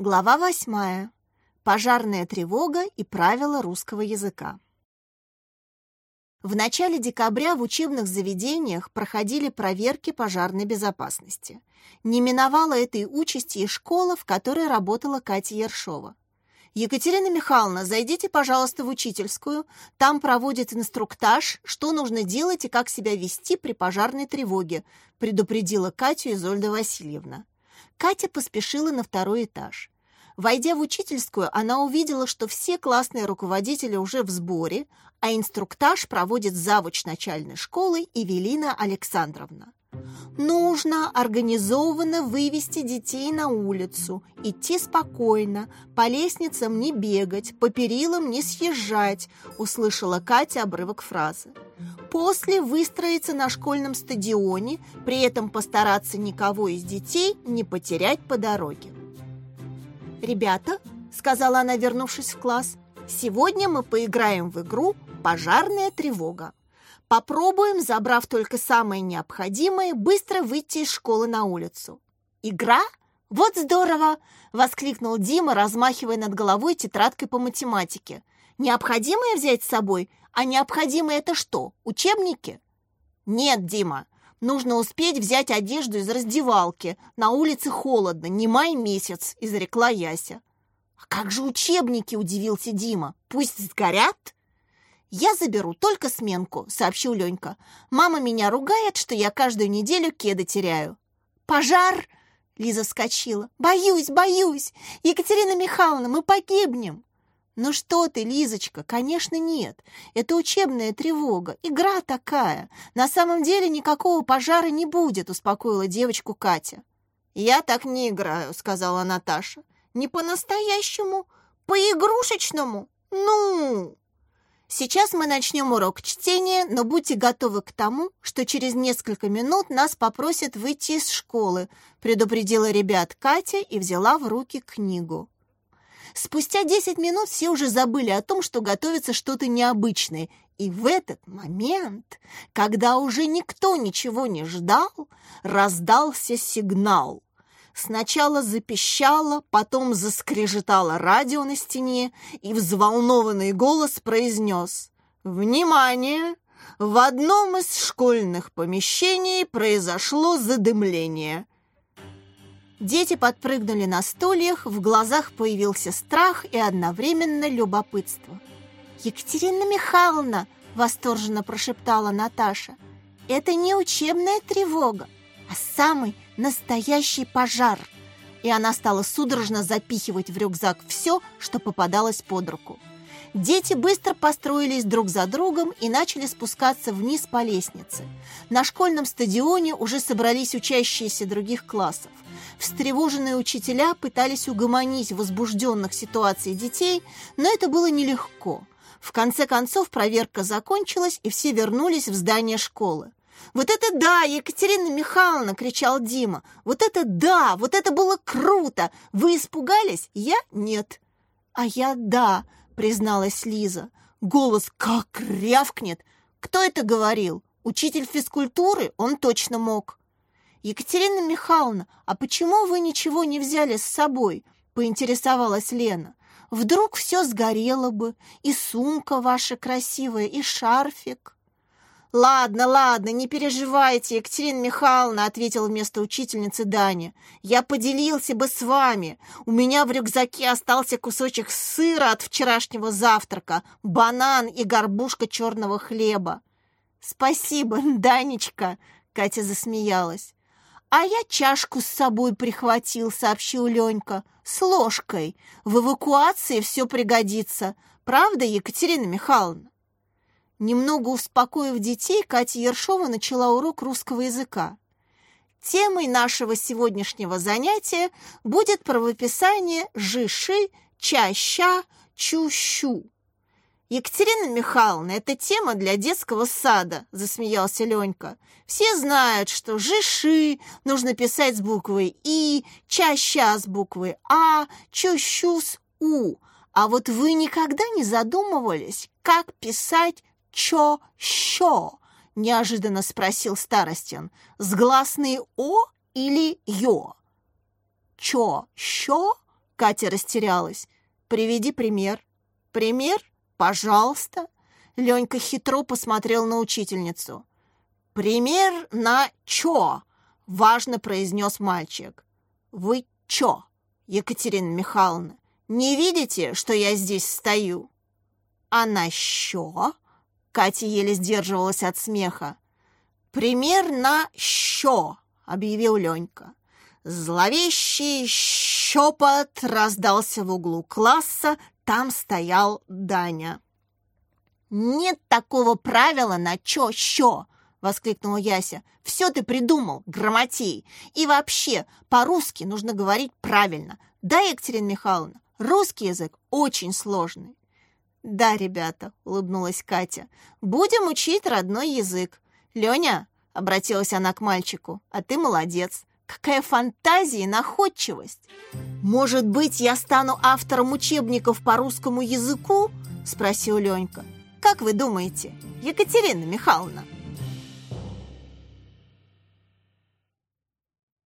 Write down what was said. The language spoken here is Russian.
Глава восьмая. Пожарная тревога и правила русского языка. В начале декабря в учебных заведениях проходили проверки пожарной безопасности. Не миновала этой участи и школа, в которой работала Катя Ершова. «Екатерина Михайловна, зайдите, пожалуйста, в учительскую. Там проводят инструктаж, что нужно делать и как себя вести при пожарной тревоге», предупредила Катю Изольда Васильевна. Катя поспешила на второй этаж. Войдя в учительскую, она увидела, что все классные руководители уже в сборе, а инструктаж проводит завуч начальной школы Эвелина Александровна. Нужно организованно вывести детей на улицу, идти спокойно, по лестницам не бегать, по перилам не съезжать, услышала Катя обрывок фразы. После выстроиться на школьном стадионе, при этом постараться никого из детей не потерять по дороге. «Ребята», — сказала она, вернувшись в класс, «сегодня мы поиграем в игру «Пожарная тревога». Попробуем, забрав только самое необходимое, быстро выйти из школы на улицу. Игра? Вот здорово! воскликнул Дима, размахивая над головой тетрадкой по математике. Необходимое взять с собой? А необходимое это что? Учебники? Нет, Дима, нужно успеть взять одежду из раздевалки. На улице холодно, не май месяц, изрекла Яся. А как же учебники, удивился Дима. Пусть сгорят? «Я заберу только сменку», — сообщил Ленька. «Мама меня ругает, что я каждую неделю кеды теряю». «Пожар!» — Лиза вскочила. «Боюсь, боюсь! Екатерина Михайловна, мы погибнем!» «Ну что ты, Лизочка, конечно, нет. Это учебная тревога, игра такая. На самом деле никакого пожара не будет», — успокоила девочку Катя. «Я так не играю», — сказала Наташа. «Не по-настоящему, по-игрушечному. Ну!» Сейчас мы начнем урок чтения, но будьте готовы к тому, что через несколько минут нас попросят выйти из школы, предупредила ребят Катя и взяла в руки книгу. Спустя 10 минут все уже забыли о том, что готовится что-то необычное, и в этот момент, когда уже никто ничего не ждал, раздался сигнал. Сначала запищало, потом заскрежетало радио на стене, и взволнованный голос произнес «Внимание! В одном из школьных помещений произошло задымление». Дети подпрыгнули на стульях, в глазах появился страх и одновременно любопытство. «Екатерина Михайловна!» – восторженно прошептала Наташа. «Это не учебная тревога, а самый настоящий пожар. И она стала судорожно запихивать в рюкзак все, что попадалось под руку. Дети быстро построились друг за другом и начали спускаться вниз по лестнице. На школьном стадионе уже собрались учащиеся других классов. Встревоженные учителя пытались угомонить возбужденных ситуаций детей, но это было нелегко. В конце концов проверка закончилась, и все вернулись в здание школы. «Вот это да, Екатерина Михайловна!» — кричал Дима. «Вот это да! Вот это было круто! Вы испугались? Я нет!» «А я да!» — призналась Лиза. Голос как рявкнет! Кто это говорил? Учитель физкультуры? Он точно мог. «Екатерина Михайловна, а почему вы ничего не взяли с собой?» — поинтересовалась Лена. «Вдруг все сгорело бы, и сумка ваша красивая, и шарфик». «Ладно, ладно, не переживайте, Екатерина Михайловна», ответила вместо учительницы Даня. «Я поделился бы с вами. У меня в рюкзаке остался кусочек сыра от вчерашнего завтрака, банан и горбушка черного хлеба». «Спасибо, Данечка», — Катя засмеялась. «А я чашку с собой прихватил», — сообщил Ленька. «С ложкой. В эвакуации все пригодится. Правда, Екатерина Михайловна?» Немного успокоив детей, Катя Ершова начала урок русского языка. Темой нашего сегодняшнего занятия будет правописание «жиши», «чаща», «чущу». «Екатерина Михайловна, это тема для детского сада», — засмеялся Ленька. «Все знают, что «жиши» нужно писать с буквой «и», «чаща» с буквой «а», «чущу» с «у». А вот вы никогда не задумывались, как писать «Чо-що?» — неожиданно спросил Старостин. «С гласной «о» или «ё»?» «Чо-що?» Катя растерялась. «Приведи пример». «Пример? Пожалуйста». Ленька хитро посмотрел на учительницу. «Пример на чё?» — важно произнес мальчик. «Вы чё, Екатерина Михайловна, не видите, что я здесь стою?» «А на що?» — Катя еле сдерживалась от смеха. «Пример на що?» — объявил Ленька. Зловещий щепот раздался в углу класса, там стоял Даня. «Нет такого правила на чё-щё!» — воскликнула Яся. «Все ты придумал, грамотей! И вообще, по-русски нужно говорить правильно. Да, Екатерина Михайловна, русский язык очень сложный». «Да, ребята», — улыбнулась Катя, — «будем учить родной язык. Леня, — обратилась она к мальчику, — а ты молодец. Какая фантазия и находчивость! Может быть, я стану автором учебников по русскому языку? Спросил Ленька. Как вы думаете, Екатерина Михайловна?